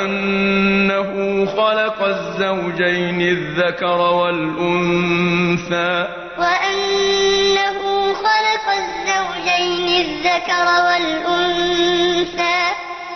وأنه خلق الزوجين الذكر والأنثى. وأنه خلق الزوجين الذكر والأنثى.